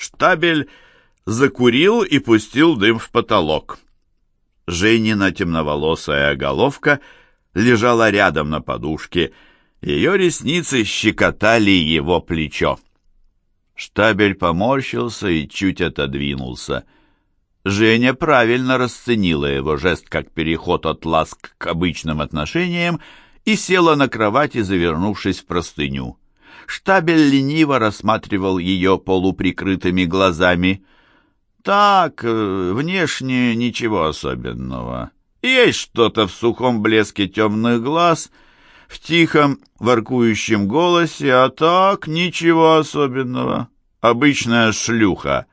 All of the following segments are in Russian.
Штабель закурил и пустил дым в потолок. Женина темноволосая головка лежала рядом на подушке, ее ресницы щекотали его плечо. Штабель поморщился и чуть отодвинулся. Женя правильно расценила его жест как переход от ласк к обычным отношениям и села на кровати, завернувшись в простыню. Штабель лениво рассматривал ее полуприкрытыми глазами. «Так, э, внешне ничего особенного. Есть что-то в сухом блеске темных глаз, в тихом воркующем голосе, а так ничего особенного. Обычная шлюха.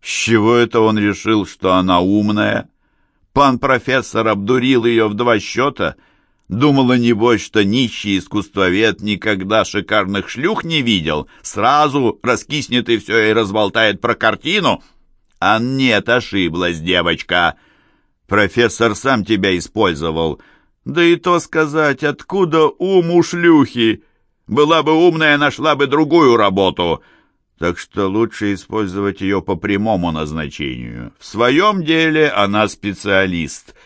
С чего это он решил, что она умная? Пан профессор обдурил ее в два счета — Думала, небось, что нищий искусствовед никогда шикарных шлюх не видел. Сразу раскиснет и все и разболтает про картину. А нет, ошиблась девочка. Профессор сам тебя использовал. Да и то сказать, откуда ум у шлюхи? Была бы умная, нашла бы другую работу. Так что лучше использовать ее по прямому назначению. В своем деле она специалист.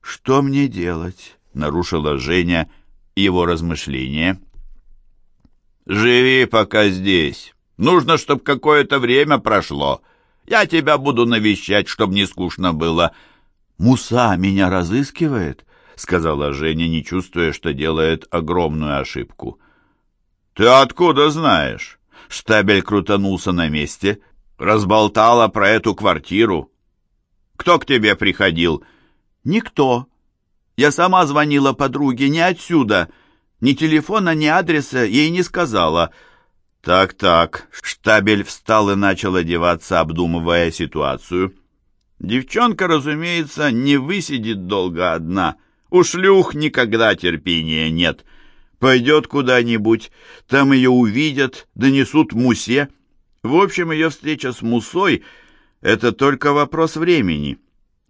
Что мне делать? Нарушила Женя его размышления. «Живи пока здесь. Нужно, чтобы какое-то время прошло. Я тебя буду навещать, чтобы не скучно было». «Муса меня разыскивает?» — сказала Женя, не чувствуя, что делает огромную ошибку. «Ты откуда знаешь?» Штабель крутанулся на месте. «Разболтала про эту квартиру. Кто к тебе приходил?» «Никто», я сама звонила подруге не отсюда. Ни телефона, ни адреса ей не сказала. Так-так, штабель встал и начал одеваться, обдумывая ситуацию. Девчонка, разумеется, не высидит долго одна. У шлюх никогда терпения нет. Пойдет куда-нибудь, там ее увидят, донесут Мусе. В общем, ее встреча с Мусой — это только вопрос времени.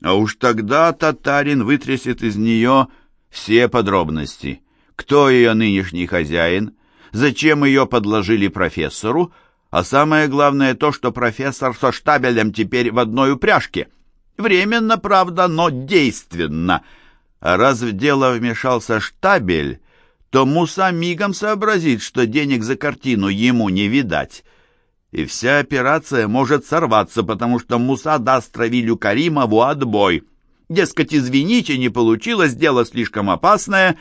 А уж тогда татарин вытрясет из нее все подробности. Кто ее нынешний хозяин, зачем ее подложили профессору, а самое главное то, что профессор со штабелем теперь в одной упряжке. Временно, правда, но действенно. А раз в дело вмешался штабель, то Муса мигом сообразит, что денег за картину ему не видать и вся операция может сорваться, потому что Муса даст Равилю Каримову отбой. Дескать, извините, не получилось, дело слишком опасное.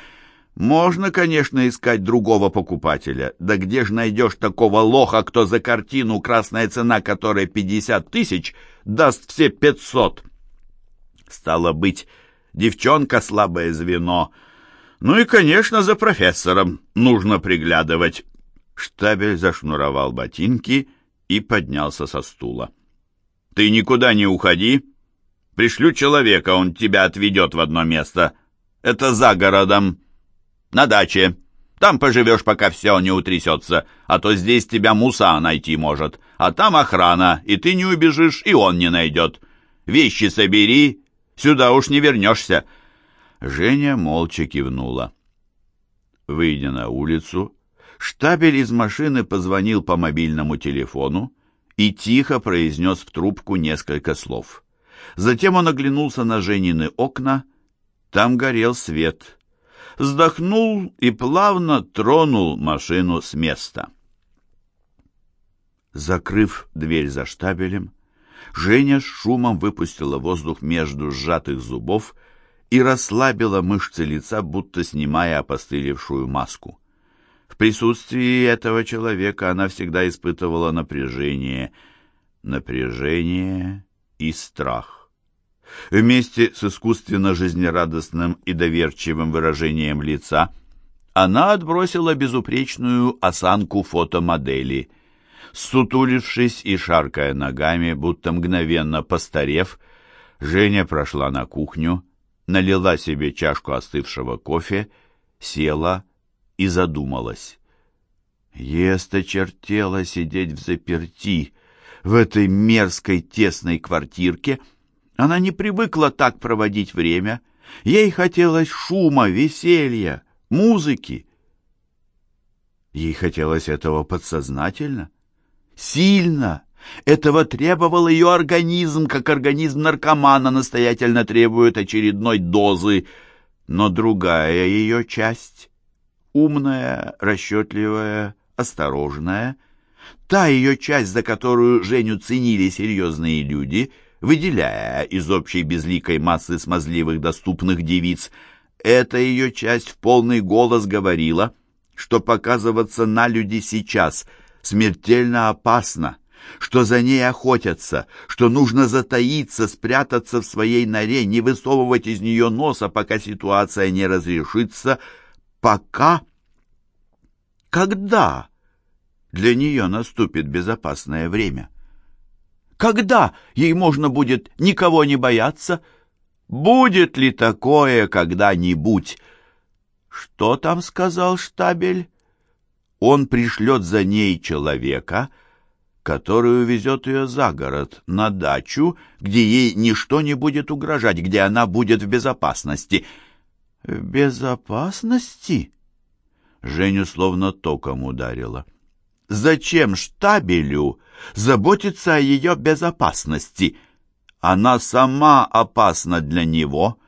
Можно, конечно, искать другого покупателя. Да где же найдешь такого лоха, кто за картину, красная цена которой 50 тысяч, даст все 500? Стало быть, девчонка слабое звено. Ну и, конечно, за профессором нужно приглядывать. Штабель зашнуровал ботинки и поднялся со стула. «Ты никуда не уходи. Пришлю человека, он тебя отведет в одно место. Это за городом, на даче. Там поживешь, пока все не утрясется, а то здесь тебя Муса найти может, а там охрана, и ты не убежишь, и он не найдет. Вещи собери, сюда уж не вернешься». Женя молча кивнула. Выйдя на улицу, Штабель из машины позвонил по мобильному телефону и тихо произнес в трубку несколько слов. Затем он оглянулся на Женины окна. Там горел свет. Вздохнул и плавно тронул машину с места. Закрыв дверь за штабелем, Женя с шумом выпустила воздух между сжатых зубов и расслабила мышцы лица, будто снимая опостылевшую маску. В присутствии этого человека она всегда испытывала напряжение, напряжение и страх. Вместе с искусственно жизнерадостным и доверчивым выражением лица она отбросила безупречную осанку фотомодели. Сутулившись и шаркая ногами, будто мгновенно постарев, Женя прошла на кухню, налила себе чашку остывшего кофе, села и задумалась. Ей осточертело сидеть в заперти, в этой мерзкой тесной квартирке. Она не привыкла так проводить время. Ей хотелось шума, веселья, музыки. Ей хотелось этого подсознательно, сильно, Этого требовал ее организм, как организм наркомана настоятельно требует очередной дозы. Но другая ее часть, умная, расчетливая, осторожная, та ее часть, за которую Женю ценили серьезные люди, выделяя из общей безликой массы смазливых доступных девиц, эта ее часть в полный голос говорила, что показываться на люди сейчас смертельно опасно, что за ней охотятся, что нужно затаиться, спрятаться в своей норе, не высовывать из нее носа, пока ситуация не разрешится, пока... Когда для нее наступит безопасное время? Когда ей можно будет никого не бояться? Будет ли такое когда-нибудь? Что там сказал штабель? Он пришлет за ней человека — который увезет ее за город, на дачу, где ей ничто не будет угрожать, где она будет в безопасности. Безопасности? Женю словно током ударило. Зачем штабелю заботиться о ее безопасности? Она сама опасна для него.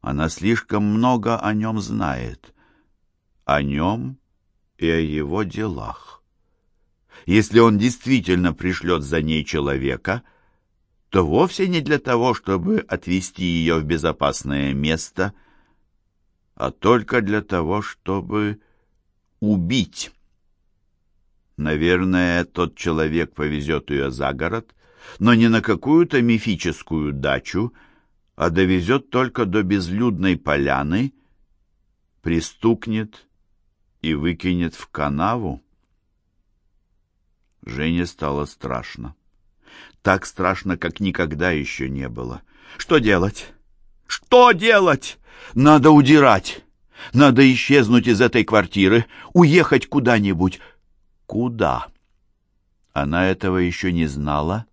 Она слишком много о нем знает. О нем и о его делах. Если он действительно пришлет за ней человека, то вовсе не для того, чтобы отвезти ее в безопасное место, а только для того, чтобы убить. Наверное, тот человек повезет ее за город, но не на какую-то мифическую дачу, а довезет только до безлюдной поляны, пристукнет и выкинет в канаву. Жене стало страшно. Так страшно, как никогда еще не было. Что делать? Что делать? Надо удирать. Надо исчезнуть из этой квартиры, уехать куда-нибудь. Куда? Она этого еще не знала,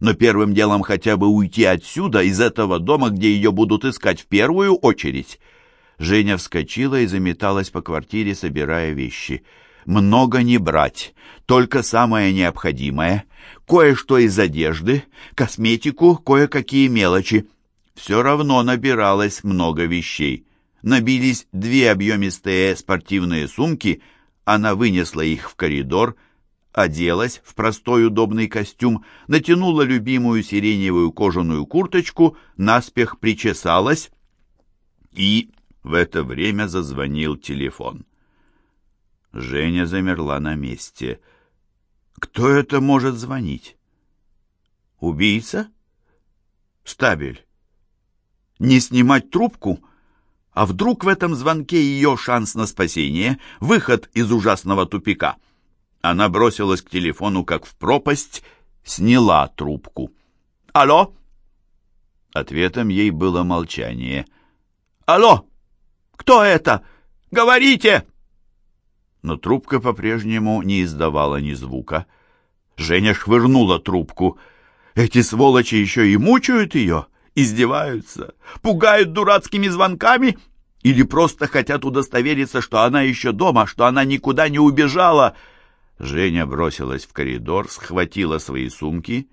но первым делом хотя бы уйти отсюда, из этого дома, где ее будут искать в первую очередь. Женя вскочила и заметалась по квартире, собирая вещи — много не брать, только самое необходимое, кое-что из одежды, косметику, кое-какие мелочи. Все равно набиралось много вещей. Набились две объемистые спортивные сумки, она вынесла их в коридор, оделась в простой удобный костюм, натянула любимую сиреневую кожаную курточку, наспех причесалась, и в это время зазвонил телефон. Женя замерла на месте. Кто это может звонить? Убийца? Штабель. Не снимать трубку? А вдруг в этом звонке ее шанс на спасение, выход из ужасного тупика? Она бросилась к телефону, как в пропасть, сняла трубку. «Алло?» Ответом ей было молчание. «Алло! Кто это? Говорите!» но трубка по-прежнему не издавала ни звука. Женя швырнула трубку. Эти сволочи еще и мучают ее, издеваются, пугают дурацкими звонками или просто хотят удостовериться, что она еще дома, что она никуда не убежала. Женя бросилась в коридор, схватила свои сумки,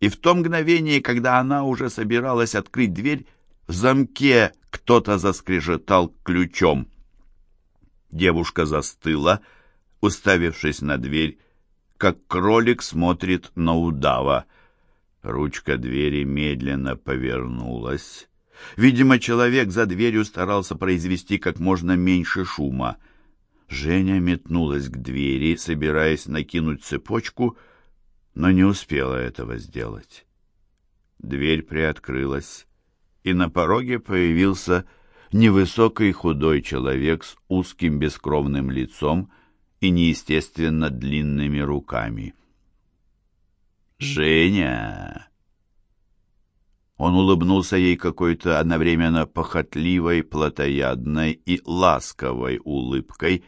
и в то мгновение, когда она уже собиралась открыть дверь, в замке кто-то заскрежетал ключом. Девушка застыла, уставившись на дверь, как кролик смотрит на удава. Ручка двери медленно повернулась. Видимо, человек за дверью старался произвести как можно меньше шума. Женя метнулась к двери, собираясь накинуть цепочку, но не успела этого сделать. Дверь приоткрылась, и на пороге появился невысокий худой человек с узким бескровным лицом и неестественно длинными руками. «Женя!» Он улыбнулся ей какой-то одновременно похотливой, плотоядной и ласковой улыбкой.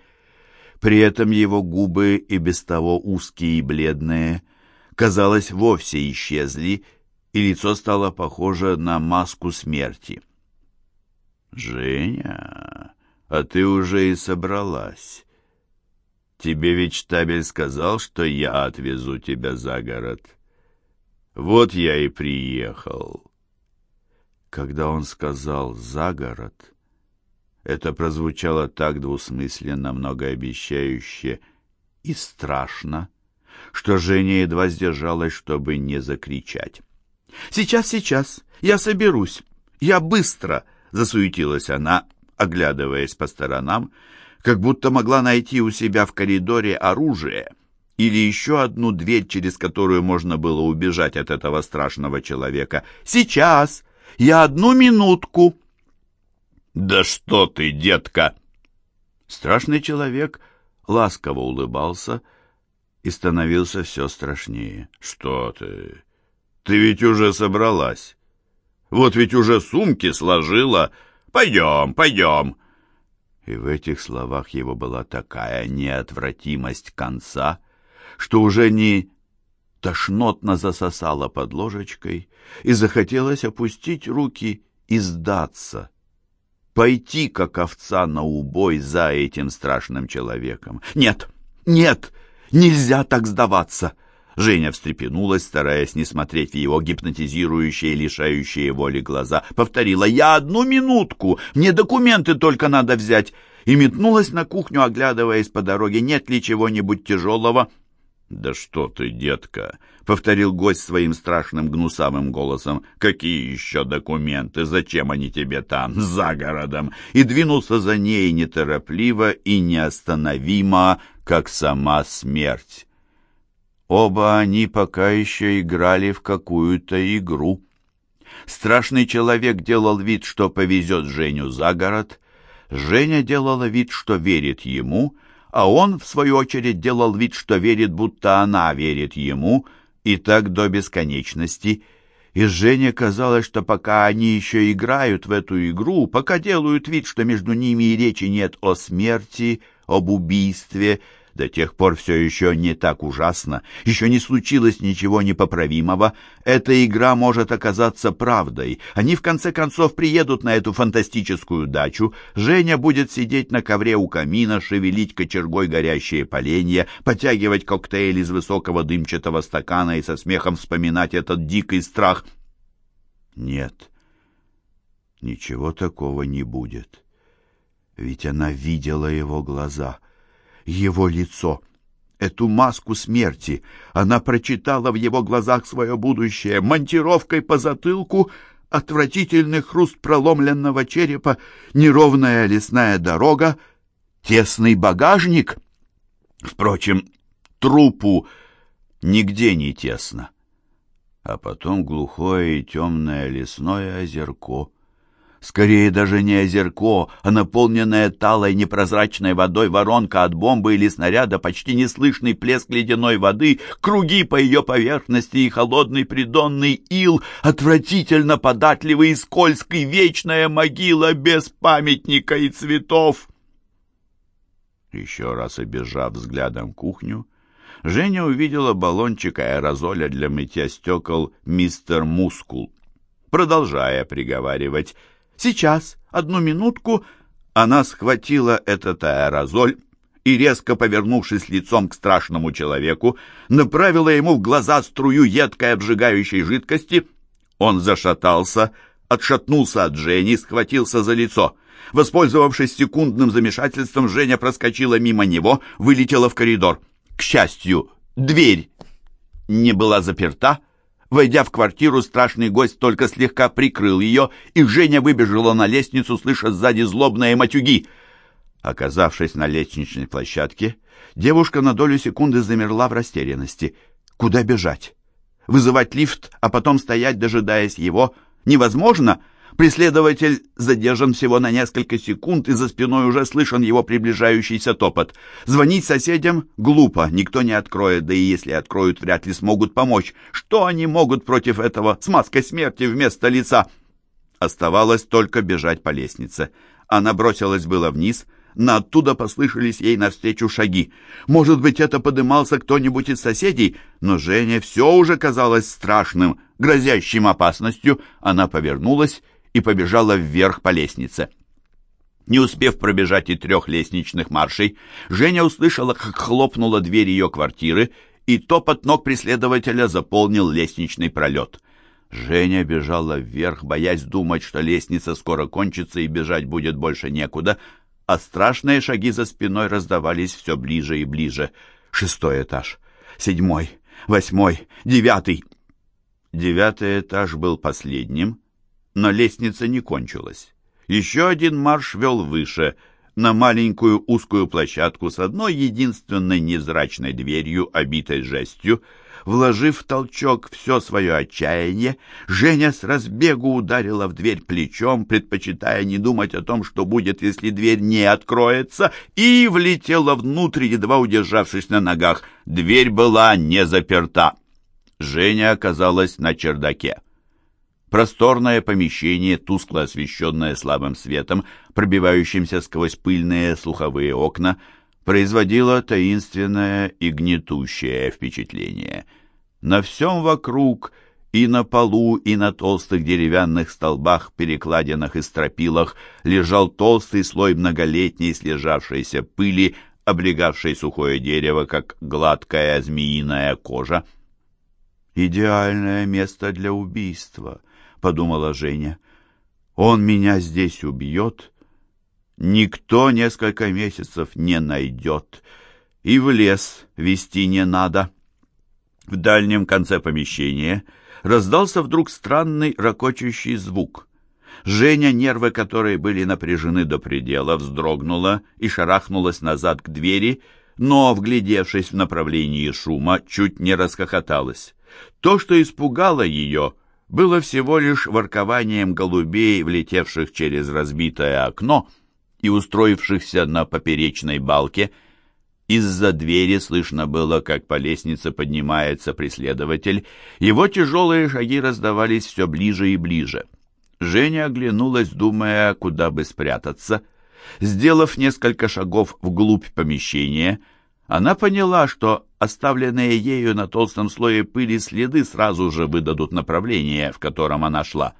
При этом его губы, и без того узкие и бледные, казалось, вовсе исчезли, и лицо стало похоже на маску смерти. «Женя, а ты уже и собралась. Тебе ведь штабель сказал, что я отвезу тебя за город. Вот я и приехал. Когда он сказал «за город», это прозвучало так двусмысленно, многообещающе и страшно, что Женя едва сдержалась, чтобы не закричать. «Сейчас, сейчас, я соберусь, я быстро!» — засуетилась она, оглядываясь по сторонам, как будто могла найти у себя в коридоре оружие или еще одну дверь, через которую можно было убежать от этого страшного человека. «Сейчас! Я одну минутку!» «Да что ты, детка!» Страшный человек ласково улыбался и становился все страшнее. «Что ты? Ты ведь уже собралась. Вот ведь уже сумки сложила. Пойдем, пойдем!» И в этих словах его была такая неотвратимость конца, что уже не тошнотно засосала под ложечкой и захотелось опустить руки и сдаться, пойти, как овца, на убой за этим страшным человеком. «Нет, нет, нельзя так сдаваться!» Женя встрепенулась, стараясь не смотреть в его гипнотизирующие, лишающие воли глаза. Повторила «Я одну минутку! Мне документы только надо взять!» И метнулась на кухню, оглядываясь по дороге, нет ли чего-нибудь тяжелого. «Да что ты, детка!» — повторил гость своим страшным гнусавым голосом. «Какие еще документы? Зачем они тебе там, за городом?» И двинулся за ней неторопливо и неостановимо, как сама смерть. Оба они пока еще играли в какую-то игру. Страшный человек делал вид, что повезет Женю за город. Женя делала вид, что верит ему, а он, в свою очередь, делал вид, что верит, будто она верит ему, и так до бесконечности. И Жене казалось, что пока они еще играют в эту игру, пока делают вид, что между ними и речи нет о смерти, об убийстве, до тех пор все еще не так ужасно, еще не случилось ничего непоправимого. Эта игра может оказаться правдой. Они в конце концов приедут на эту фантастическую дачу. Женя будет сидеть на ковре у камина, шевелить кочергой горящие поленья, потягивать коктейль из высокого дымчатого стакана и со смехом вспоминать этот дикий страх. Нет, ничего такого не будет. Ведь она видела его глаза — его лицо, эту маску смерти. Она прочитала в его глазах свое будущее монтировкой по затылку, отвратительный хруст проломленного черепа, неровная лесная дорога, тесный багажник. Впрочем, трупу нигде не тесно. А потом глухое и темное лесное озерко — Скорее даже не озерко, а наполненная талой непрозрачной водой воронка от бомбы или снаряда, почти неслышный плеск ледяной воды, круги по ее поверхности и холодный придонный ил, отвратительно податливый и скользкий, вечная могила без памятника и цветов. Еще раз обежав взглядом кухню, Женя увидела баллончик аэрозоля для мытья стекол «Мистер Мускул», продолжая приговаривать Сейчас, одну минутку, она схватила этот аэрозоль и, резко повернувшись лицом к страшному человеку, направила ему в глаза струю едкой обжигающей жидкости. Он зашатался, отшатнулся от Жени, схватился за лицо. Воспользовавшись секундным замешательством, Женя проскочила мимо него, вылетела в коридор. К счастью, дверь не была заперта, Войдя в квартиру, страшный гость только слегка прикрыл ее, и Женя выбежала на лестницу, слыша сзади злобные матюги. Оказавшись на лестничной площадке, девушка на долю секунды замерла в растерянности. Куда бежать? Вызывать лифт, а потом стоять, дожидаясь его, невозможно — Преследователь задержан всего на несколько секунд, и за спиной уже слышен его приближающийся топот. Звонить соседям глупо, никто не откроет, да и если откроют, вряд ли смогут помочь. Что они могут против этого с маской смерти вместо лица? Оставалось только бежать по лестнице. Она бросилась было вниз, но оттуда послышались ей навстречу шаги. Может быть, это подымался кто-нибудь из соседей, но Жене все уже казалось страшным, грозящим опасностью. Она повернулась и побежала вверх по лестнице. Не успев пробежать и трех лестничных маршей, Женя услышала, как хлопнула дверь ее квартиры, и топот ног преследователя заполнил лестничный пролет. Женя бежала вверх, боясь думать, что лестница скоро кончится и бежать будет больше некуда, а страшные шаги за спиной раздавались все ближе и ближе. Шестой этаж, седьмой, восьмой, девятый. Девятый этаж был последним, но лестница не кончилась. Еще один марш вел выше, на маленькую узкую площадку с одной единственной невзрачной дверью, обитой жестью. Вложив в толчок все свое отчаяние, Женя с разбегу ударила в дверь плечом, предпочитая не думать о том, что будет, если дверь не откроется, и влетела внутрь, едва удержавшись на ногах. Дверь была не заперта. Женя оказалась на чердаке. Просторное помещение, тускло освещенное слабым светом, пробивающимся сквозь пыльные слуховые окна, производило таинственное и гнетущее впечатление. На всем вокруг, и на полу, и на толстых деревянных столбах, перекладинах и стропилах лежал толстый слой многолетней слежавшейся пыли, облегавшей сухое дерево, как гладкая змеиная кожа. «Идеальное место для убийства», — подумала Женя. «Он меня здесь убьет, никто несколько месяцев не найдет, и в лес вести не надо». В дальнем конце помещения раздался вдруг странный ракочущий звук. Женя, нервы которой были напряжены до предела, вздрогнула и шарахнулась назад к двери, но, вглядевшись в направлении шума, чуть не расхохоталась. То, что испугало ее — было всего лишь воркованием голубей, влетевших через разбитое окно и устроившихся на поперечной балке. Из-за двери слышно было, как по лестнице поднимается преследователь. Его тяжелые шаги раздавались все ближе и ближе. Женя оглянулась, думая, куда бы спрятаться. Сделав несколько шагов вглубь помещения, она поняла, что оставленные ею на толстом слое пыли следы сразу же выдадут направление, в котором она шла.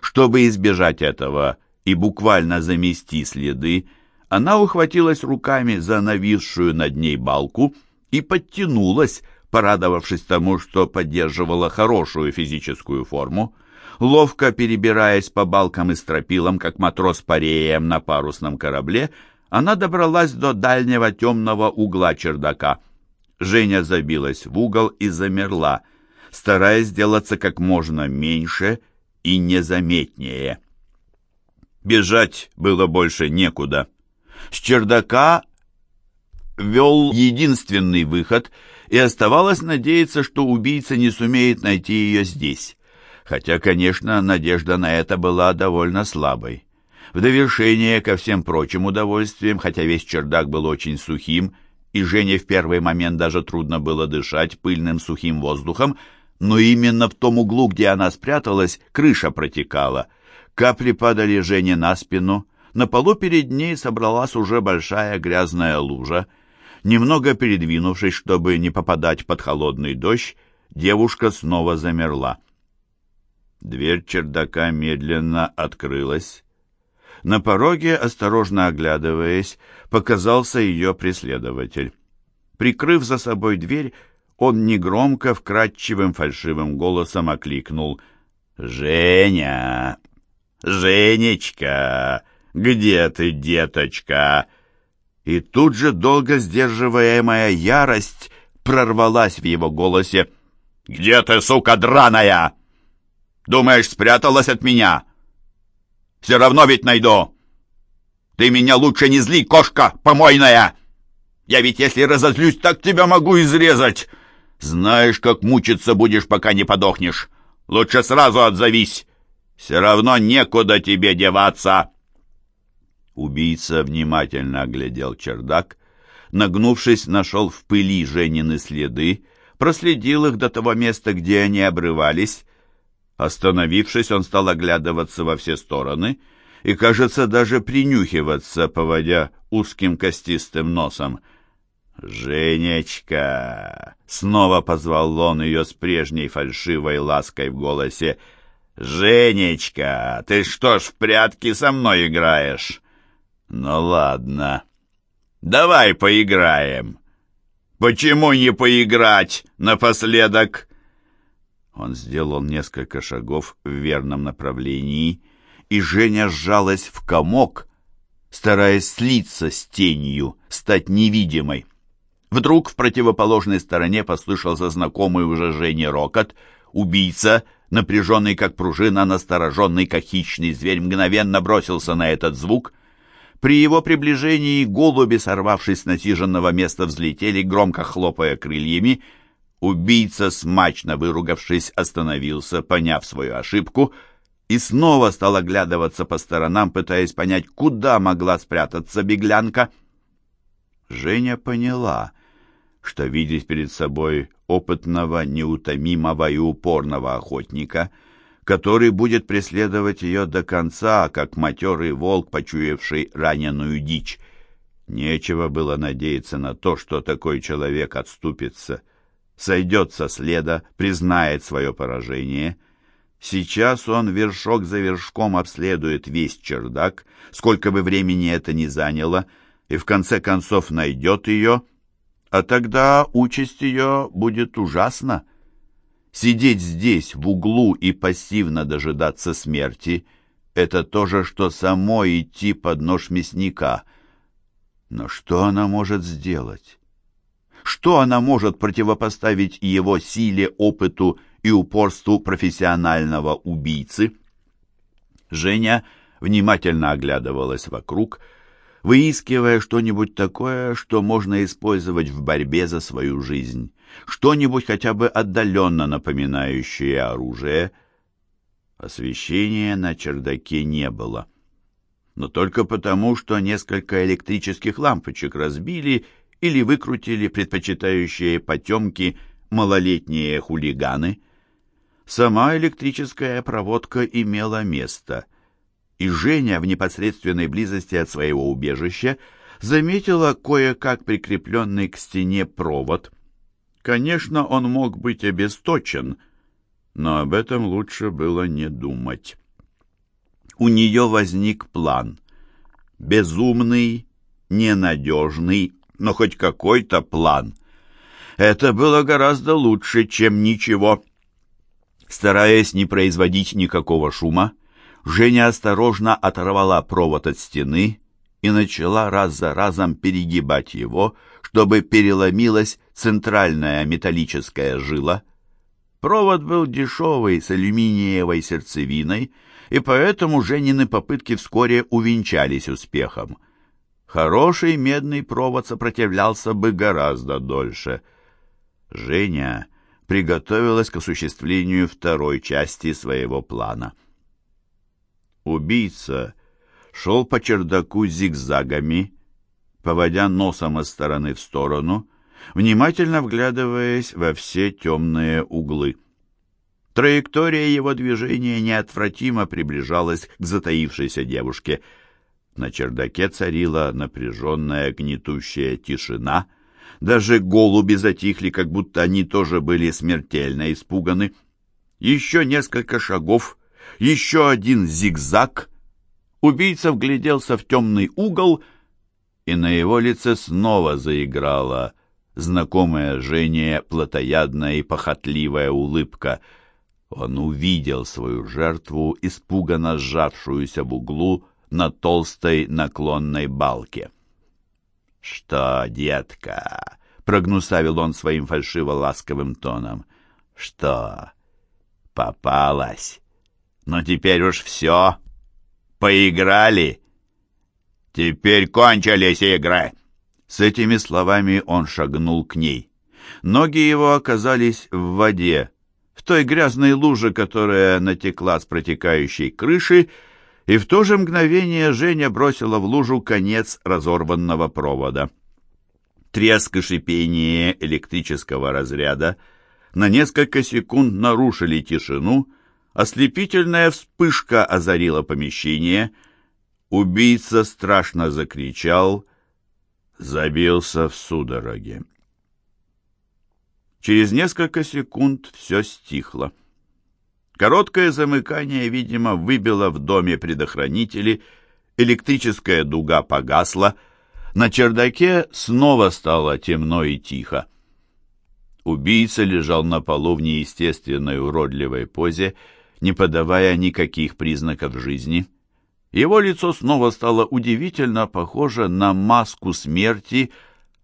Чтобы избежать этого и буквально замести следы, она ухватилась руками за нависшую над ней балку и подтянулась, порадовавшись тому, что поддерживала хорошую физическую форму. Ловко перебираясь по балкам и стропилам, как матрос пареем на парусном корабле, она добралась до дальнего темного угла чердака. Женя забилась в угол и замерла, стараясь сделаться как можно меньше и незаметнее. Бежать было больше некуда. С чердака вел единственный выход, и оставалось надеяться, что убийца не сумеет найти ее здесь. Хотя, конечно, надежда на это была довольно слабой. В довершение ко всем прочим удовольствиям, хотя весь чердак был очень сухим, и Жене в первый момент даже трудно было дышать пыльным сухим воздухом, но именно в том углу, где она спряталась, крыша протекала. Капли падали Жене на спину, на полу перед ней собралась уже большая грязная лужа. Немного передвинувшись, чтобы не попадать под холодный дождь, девушка снова замерла. Дверь чердака медленно открылась, на пороге, осторожно оглядываясь, показался ее преследователь. Прикрыв за собой дверь, он негромко, вкрадчивым фальшивым голосом окликнул «Женя! Женечка! Где ты, деточка?» И тут же долго сдерживаемая ярость прорвалась в его голосе. «Где ты, сука драная? Думаешь, спряталась от меня?» Все равно ведь найду. Ты меня лучше не зли, кошка помойная. Я ведь если разозлюсь, так тебя могу изрезать. Знаешь, как мучиться будешь, пока не подохнешь. Лучше сразу отзовись. Все равно некуда тебе деваться. Убийца внимательно оглядел чердак, нагнувшись, нашел в пыли Женины следы, проследил их до того места, где они обрывались, Остановившись, он стал оглядываться во все стороны и, кажется, даже принюхиваться, поводя узким костистым носом. «Женечка!» — снова позвал он ее с прежней фальшивой лаской в голосе. «Женечка, ты что ж в прятки со мной играешь?» Ну ладно, давай поиграем. Почему не поиграть напоследок? Он сделал несколько шагов в верном направлении, и Женя сжалась в комок, стараясь слиться с тенью, стать невидимой. Вдруг в противоположной стороне послышался знакомый уже Жене рокот. Убийца, напряженный как пружина, настороженный как хищный зверь, мгновенно бросился на этот звук. При его приближении голуби, сорвавшись с насиженного места, взлетели, громко хлопая крыльями. Убийца, смачно выругавшись, остановился, поняв свою ошибку, и снова стал оглядываться по сторонам, пытаясь понять, куда могла спрятаться беглянка. Женя поняла — что видеть перед собой опытного, неутомимого и упорного охотника, который будет преследовать ее до конца, как матерый волк, почуявший раненую дичь. Нечего было надеяться на то, что такой человек отступится, сойдет со следа, признает свое поражение. Сейчас он вершок за вершком обследует весь чердак, сколько бы времени это ни заняло, и в конце концов найдет ее — а тогда участь ее будет ужасна. Сидеть здесь, в углу, и пассивно дожидаться смерти — это то же, что само идти под нож мясника. Но что она может сделать? Что она может противопоставить его силе, опыту и упорству профессионального убийцы? Женя внимательно оглядывалась вокруг — выискивая что-нибудь такое, что можно использовать в борьбе за свою жизнь, что-нибудь хотя бы отдаленно напоминающее оружие. Освещения на чердаке не было. Но только потому, что несколько электрических лампочек разбили или выкрутили предпочитающие потемки малолетние хулиганы. Сама электрическая проводка имела место — и Женя в непосредственной близости от своего убежища заметила кое-как прикрепленный к стене провод. Конечно, он мог быть обесточен, но об этом лучше было не думать. У нее возник план. Безумный, ненадежный, но хоть какой-то план. Это было гораздо лучше, чем ничего. Стараясь не производить никакого шума, Женя осторожно оторвала провод от стены и начала раз за разом перегибать его, чтобы переломилась центральная металлическая жила. Провод был дешевый, с алюминиевой сердцевиной, и поэтому Женины попытки вскоре увенчались успехом. Хороший медный провод сопротивлялся бы гораздо дольше. Женя приготовилась к осуществлению второй части своего плана — Убийца шел по чердаку зигзагами, поводя носом из стороны в сторону, внимательно вглядываясь во все темные углы. Траектория его движения неотвратимо приближалась к затаившейся девушке. На чердаке царила напряженная гнетущая тишина. Даже голуби затихли, как будто они тоже были смертельно испуганы. Еще несколько шагов, еще один зигзаг. Убийца вгляделся в темный угол, и на его лице снова заиграла знакомая Жене плотоядная и похотливая улыбка. Он увидел свою жертву, испуганно сжавшуюся в углу на толстой наклонной балке. «Что, детка?» — прогнусавил он своим фальшиво-ласковым тоном. «Что, попалась?» Но теперь уж все. Поиграли. Теперь кончились игры. С этими словами он шагнул к ней. Ноги его оказались в воде, в той грязной луже, которая натекла с протекающей крыши, и в то же мгновение Женя бросила в лужу конец разорванного провода. Треск и шипение электрического разряда на несколько секунд нарушили тишину, Ослепительная вспышка озарила помещение. Убийца страшно закричал, забился в судороге. Через несколько секунд все стихло. Короткое замыкание, видимо, выбило в доме предохранители, электрическая дуга погасла, на чердаке снова стало темно и тихо. Убийца лежал на полу в неестественной уродливой позе, не подавая никаких признаков жизни. Его лицо снова стало удивительно похоже на маску смерти,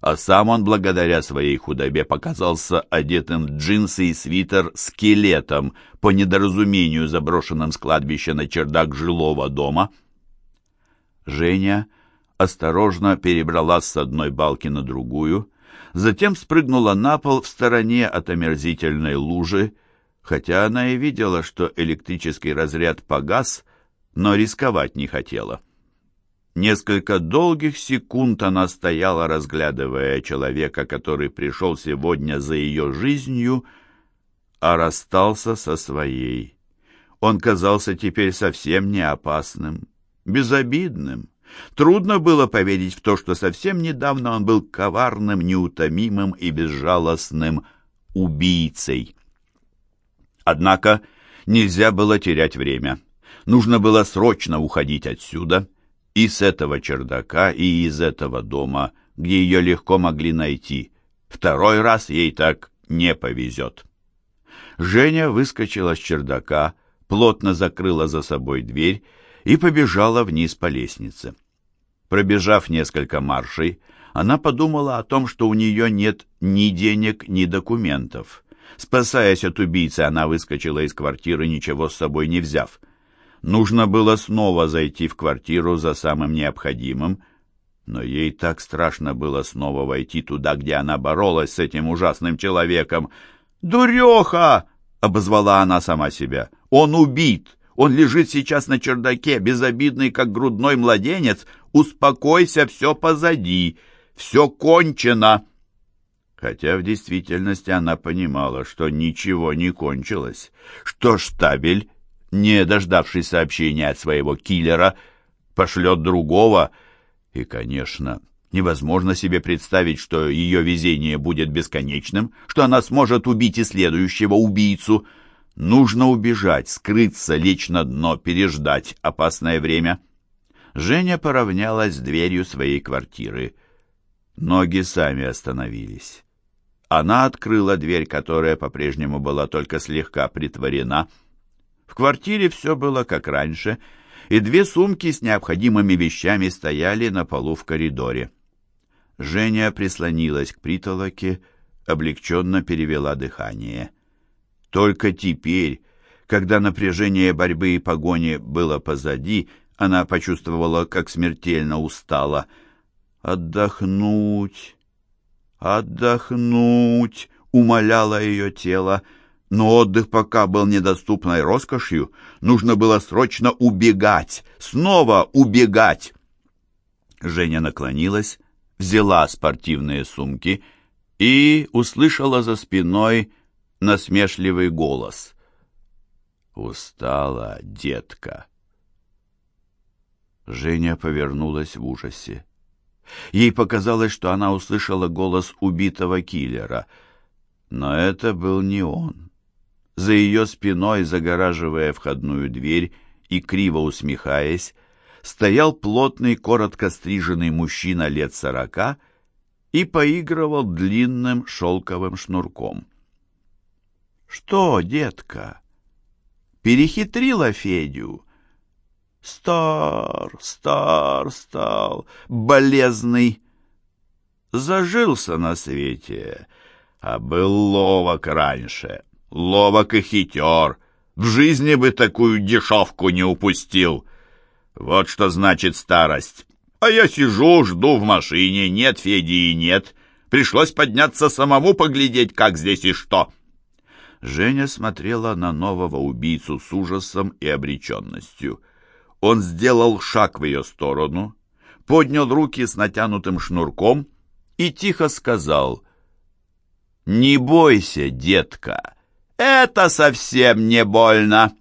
а сам он, благодаря своей худобе, показался одетым в джинсы и свитер скелетом, по недоразумению заброшенным с кладбища на чердак жилого дома. Женя осторожно перебралась с одной балки на другую, затем спрыгнула на пол в стороне от омерзительной лужи, хотя она и видела, что электрический разряд погас, но рисковать не хотела. Несколько долгих секунд она стояла, разглядывая человека, который пришел сегодня за ее жизнью, а расстался со своей. Он казался теперь совсем не опасным, безобидным. Трудно было поверить в то, что совсем недавно он был коварным, неутомимым и безжалостным убийцей. Однако нельзя было терять время. Нужно было срочно уходить отсюда — и с этого чердака, и из этого дома, где ее легко могли найти. Второй раз ей так не повезет. Женя выскочила с чердака, плотно закрыла за собой дверь и побежала вниз по лестнице. Пробежав несколько маршей, она подумала о том, что у нее нет ни денег, ни документов. Спасаясь от убийцы, она выскочила из квартиры, ничего с собой не взяв. Нужно было снова зайти в квартиру за самым необходимым, но ей так страшно было снова войти туда, где она боролась с этим ужасным человеком. «Дуреха!» — обозвала она сама себя. «Он убит! Он лежит сейчас на чердаке, безобидный, как грудной младенец. Успокойся, все позади, все кончено!» Хотя в действительности она понимала, что ничего не кончилось, что штабель не дождавшись сообщения от своего киллера, пошлет другого. И, конечно, невозможно себе представить, что ее везение будет бесконечным, что она сможет убить и следующего убийцу. Нужно убежать, скрыться, лечь на дно, переждать опасное время. Женя поравнялась с дверью своей квартиры. Ноги сами остановились. Она открыла дверь, которая по-прежнему была только слегка притворена, — квартире все было как раньше, и две сумки с необходимыми вещами стояли на полу в коридоре. Женя прислонилась к притолоке, облегченно перевела дыхание. Только теперь, когда напряжение борьбы и погони было позади, она почувствовала, как смертельно устала. «Отдохнуть, отдохнуть!» — умоляло ее тело — но отдых пока был недоступной роскошью. Нужно было срочно убегать, снова убегать. Женя наклонилась, взяла спортивные сумки и услышала за спиной насмешливый голос. «Устала, детка». Женя повернулась в ужасе. Ей показалось, что она услышала голос убитого киллера, но это был не он. За ее спиной, загораживая входную дверь и криво усмехаясь, стоял плотный, коротко стриженный мужчина лет сорока и поигрывал длинным шелковым шнурком. «Что, детка, перехитрила Федю?» «Стар, стар стал, болезный!» Зажился на свете, а был ловок раньше ловок и хитер. В жизни бы такую дешевку не упустил. Вот что значит старость. А я сижу, жду в машине, нет Феди и нет. Пришлось подняться самому поглядеть, как здесь и что. Женя смотрела на нового убийцу с ужасом и обреченностью. Он сделал шаг в ее сторону, поднял руки с натянутым шнурком и тихо сказал «Не бойся, детка». Это совсем не больно.